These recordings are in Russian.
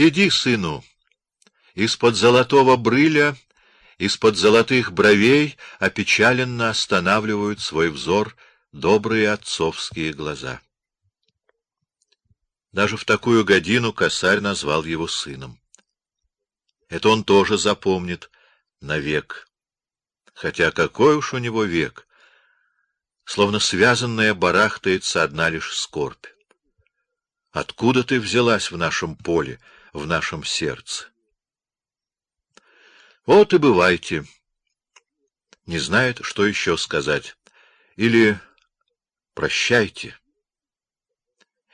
Иди, сыну. Из-под золотого брыля, из-под золотых бровей опечаленно останавливают свой взор добрые отцовские глаза. Даже в такую годину косарь назвал его сыном. Это он тоже запомнит навек. Хотя какой уж у него век! Словно связанная барахтается одна лишь скорбь. Откуда ты взялась в нашем поле, в нашем сердце? Вот и бывайте. Не знает, что еще сказать. Или прощайте.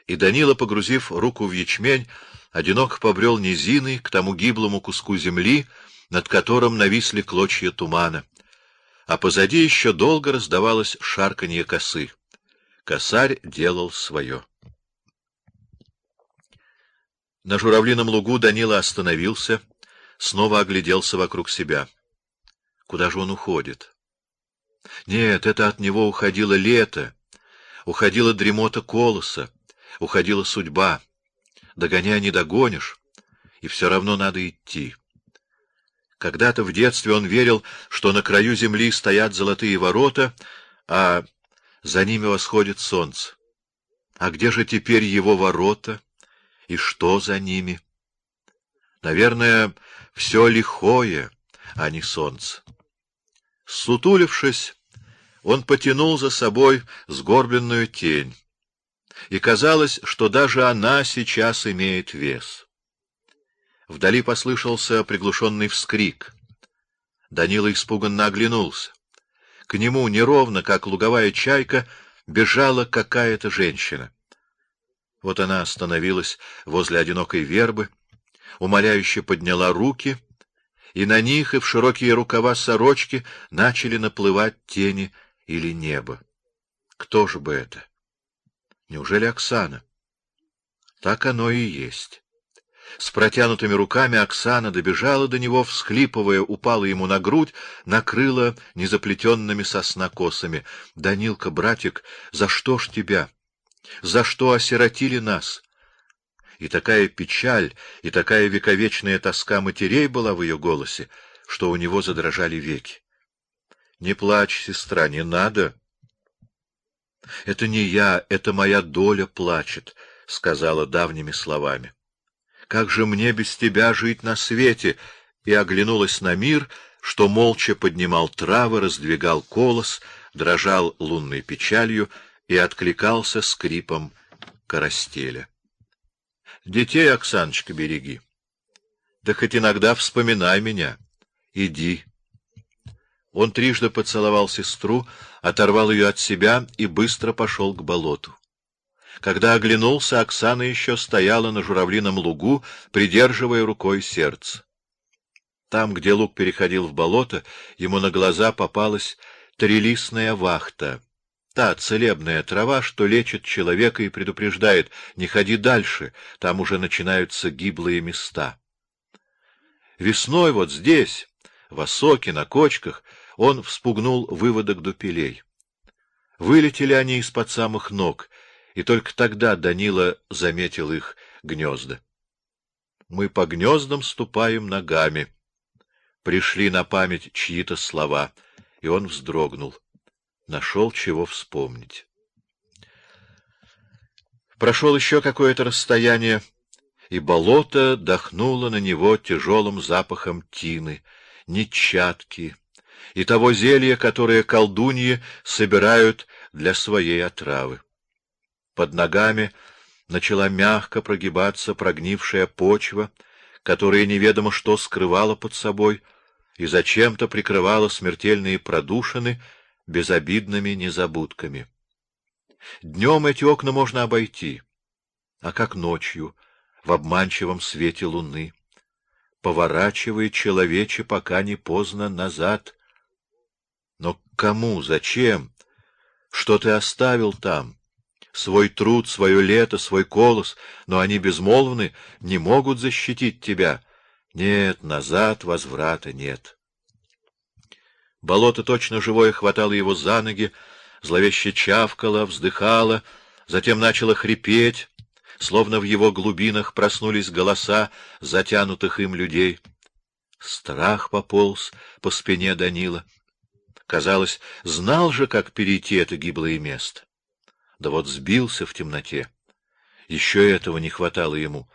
И Данила, погрузив руку в ячмень, одиноко побрел низиной к тому гиблому куску земли, над которым нависли клочья тумана. А позади еще долго раздавалось шарканье косы. Косарь делал свое. На журавлином лугу Данила остановился, снова огляделся вокруг себя. Куда же он уходит? Нет, это от него уходило лето, уходила дремота колоса, уходила судьба. Догоняй не догонишь, и все равно надо идти. Когда-то в детстве он верил, что на краю земли стоят золотые ворота, а за ними восходит солнце. А где же теперь его ворота? И что за ними? Наверное, все лихое, а не солнце. Сутулившись, он потянул за собой сгорбленную тень, и казалось, что даже она сейчас имеет вес. Вдали послышался приглушенный вскрик. Данила испуганно оглянулся. К нему неровно, как луговая чайка, бежала какая-то женщина. Вот она остановилась возле одинокой вербы, умоляюще подняла руки, и на них и в широкие рукава сорочки начали наплывать тени или небо. Кто же бы это? Неужели Оксана? Так оно и есть. С протянутыми руками Оксана добежала до него, всхлипывая, упала ему на грудь, накрыла незаплетенными соснокосами. — Данилка, братик, за что ж тебя? За что осиротили нас? И такая печаль, и такая вековечная тоска матерей была в ее голосе, что у него задрожали веки. — Не плачь, сестра, не надо. — Это не я, это моя доля плачет, — сказала давними словами. — Как же мне без тебя жить на свете? И оглянулась на мир, что молча поднимал травы, раздвигал колос, дрожал лунной печалью — и откликался скрипом коростеля. Детей, Оксаночка, береги. Да хоть иногда вспоминай меня. Иди. Он трижды поцеловал сестру, оторвал ее от себя и быстро пошел к болоту. Когда оглянулся, Оксана еще стояла на журавлином лугу, придерживая рукой сердце. Там, где луг переходил в болото, ему на глаза попалась трелисная вахта — Та целебная трава, что лечит человека и предупреждает, не ходи дальше, там уже начинаются гиблые места. Весной вот здесь, в осоке, на кочках, он вспугнул выводок дупелей. Вылетели они из-под самых ног, и только тогда Данила заметил их гнезда. Мы по гнездам ступаем ногами. Пришли на память чьи-то слова, и он вздрогнул нашел чего вспомнить. Прошел еще какое-то расстояние, и болото дохнуло на него тяжелым запахом тины, нечатки и того зелья, которое колдуньи собирают для своей отравы. Под ногами начала мягко прогибаться прогнившая почва, которая неведомо что скрывала под собой и зачем-то прикрывала смертельные продушины, безобидными незабудками. Днем эти окна можно обойти, а как ночью, в обманчивом свете луны. Поворачивай, человече, пока не поздно назад. Но кому, зачем? Что ты оставил там? Свой труд, свое лето, свой колос, но они безмолвны, не могут защитить тебя. Нет, назад возврата нет. Болото точно живое хватало его за ноги, зловеще чавкало, вздыхало, затем начало хрипеть, словно в его глубинах проснулись голоса затянутых им людей. Страх пополз по спине Данила. Казалось, знал же, как перейти это гиблое место. Да вот сбился в темноте. Еще этого не хватало ему.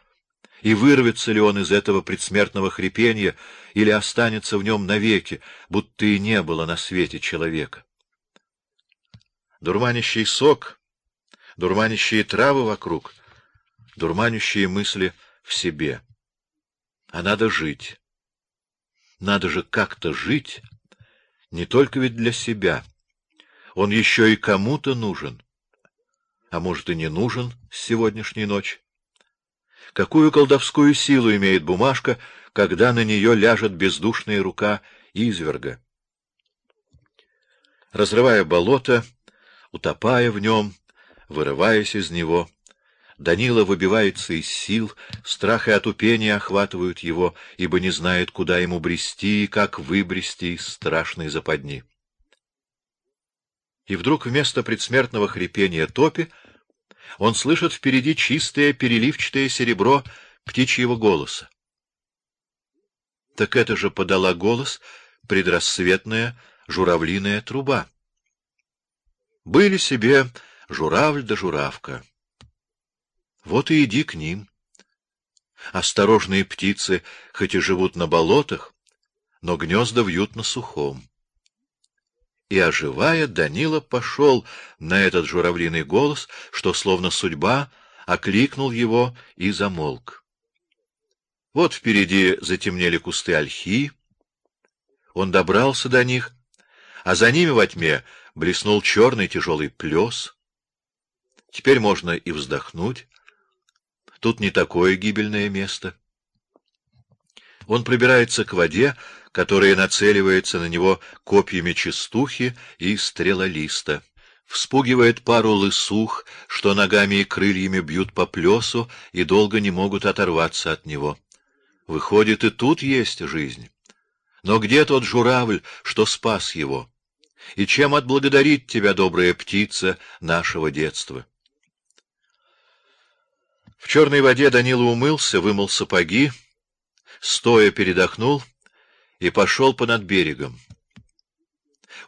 И вырвется ли он из этого предсмертного хрипения, или останется в нем навеки, будто и не было на свете человека. Дурманящий сок, дурманящие травы вокруг, дурманящие мысли в себе. А надо жить. Надо же как-то жить, не только ведь для себя. Он еще и кому-то нужен. А может, и не нужен с сегодняшней ночи. Какую колдовскую силу имеет бумажка, когда на нее ляжет бездушная рука изверга? Разрывая болото, утопая в нем, вырываясь из него, Данила выбивается из сил, страх и отупение охватывают его, ибо не знает, куда ему брести и как выбрести из страшной западни. И вдруг вместо предсмертного хрипения топи он слышит впереди чистое переливчатое серебро птичьего голоса. Так это же подала голос предрассветная журавлиная труба. Были себе журавль да журавка. Вот и иди к ним. Осторожные птицы, хоть и живут на болотах, но гнезда вьют на сухом. И, оживая, Данила пошел на этот журавлиный голос, что, словно судьба, окликнул его и замолк. Вот впереди затемнели кусты ольхи. Он добрался до них, а за ними во тьме блеснул черный тяжелый плес. Теперь можно и вздохнуть. Тут не такое гибельное место. Он пробирается к воде, которая нацеливается на него копьями частухи и стрелолиста. Вспугивает пару лысух, что ногами и крыльями бьют по плесу и долго не могут оторваться от него. Выходит, и тут есть жизнь. Но где тот журавль, что спас его? И чем отблагодарить тебя, добрая птица нашего детства? В черной воде Данила умылся, вымыл сапоги, стоя передохнул и пошел понад берегом.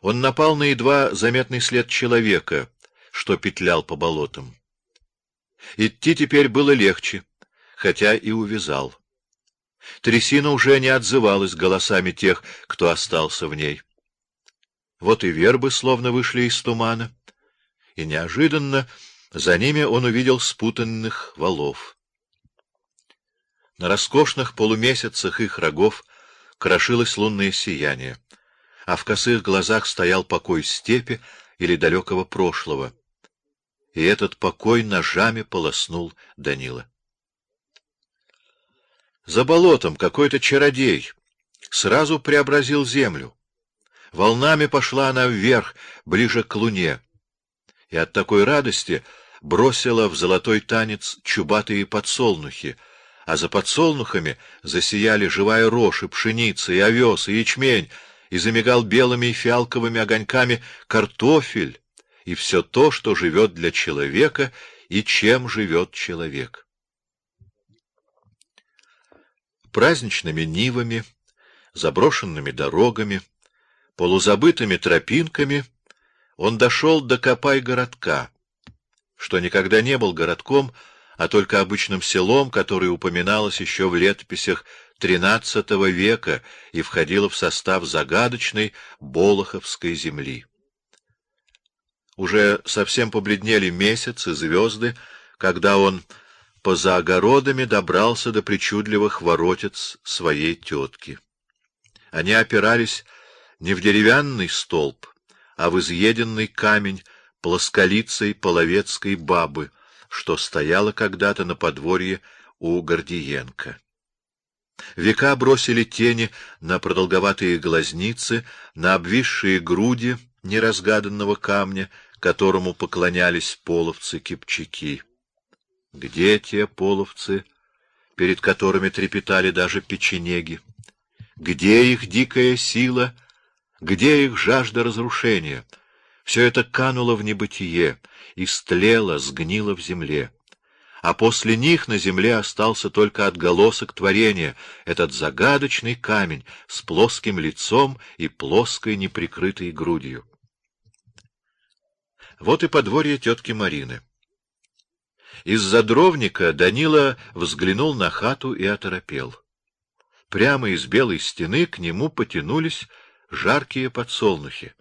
Он напал на едва заметный след человека, что петлял по болотам. Идти теперь было легче, хотя и увязал. Трясина уже не отзывалась голосами тех, кто остался в ней. Вот и вербы словно вышли из тумана, и неожиданно за ними он увидел спутанных валов. На роскошных полумесяцах их рогов крошилось лунное сияние, а в косых глазах стоял покой степи или далекого прошлого. И этот покой ножами полоснул Данила. За болотом какой-то чародей сразу преобразил землю. Волнами пошла она вверх, ближе к луне. И от такой радости бросила в золотой танец чубатые подсолнухи, а за подсолнухами засияли живая рожь и пшеница, и овес, и ячмень, и замигал белыми и фиалковыми огоньками картофель, и все то, что живет для человека и чем живет человек. Праздничными нивами, заброшенными дорогами, полузабытыми тропинками он дошел до Копай городка, что никогда не был городком, а только обычным селом, которое упоминалось еще в летописях XIII века и входило в состав загадочной Болоховской земли. Уже совсем побледнели месяц и звезды, когда он поза огородами добрался до причудливых воротец своей тетки. Они опирались не в деревянный столб, а в изъеденный камень плосколицей половецкой бабы, что стояла когда-то на подворье у Гордиенко. Века бросили тени на продолговатые глазницы, на обвисшие груди неразгаданного камня, которому поклонялись половцы-кипчаки. Где те половцы, перед которыми трепетали даже печенеги? Где их дикая сила? Где их жажда разрушения? Все это кануло в небытие, истлело, сгнило в земле. а после них на земле остался только отголосок творения, этот загадочный камень с плоским лицом и плоской неприкрытой грудью. Вот и подворье тетки Марины. Из-за дровника Данила взглянул на хату и оторопел. Прямо из белой стены к нему потянулись жаркие подсолнухи.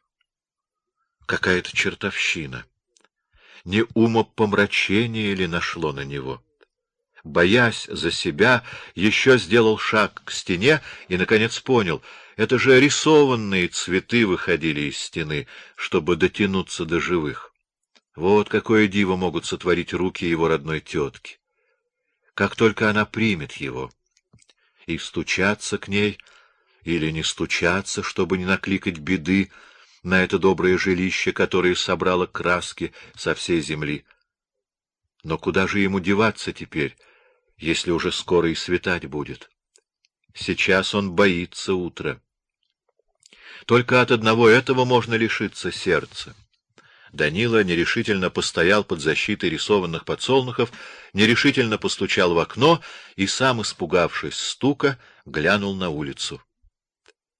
Какая-то чертовщина. Не умопомрачение ли нашло на него? Боясь за себя, еще сделал шаг к стене и, наконец, понял — это же рисованные цветы выходили из стены, чтобы дотянуться до живых. Вот какое диво могут сотворить руки его родной тетки. Как только она примет его. И стучаться к ней, или не стучаться, чтобы не накликать беды, на это доброе жилище, которое собрало краски со всей земли. Но куда же ему деваться теперь, если уже скоро и светать будет? Сейчас он боится утра. Только от одного этого можно лишиться сердца. Данила нерешительно постоял под защитой рисованных подсолнухов, нерешительно постучал в окно и, сам испугавшись стука, глянул на улицу.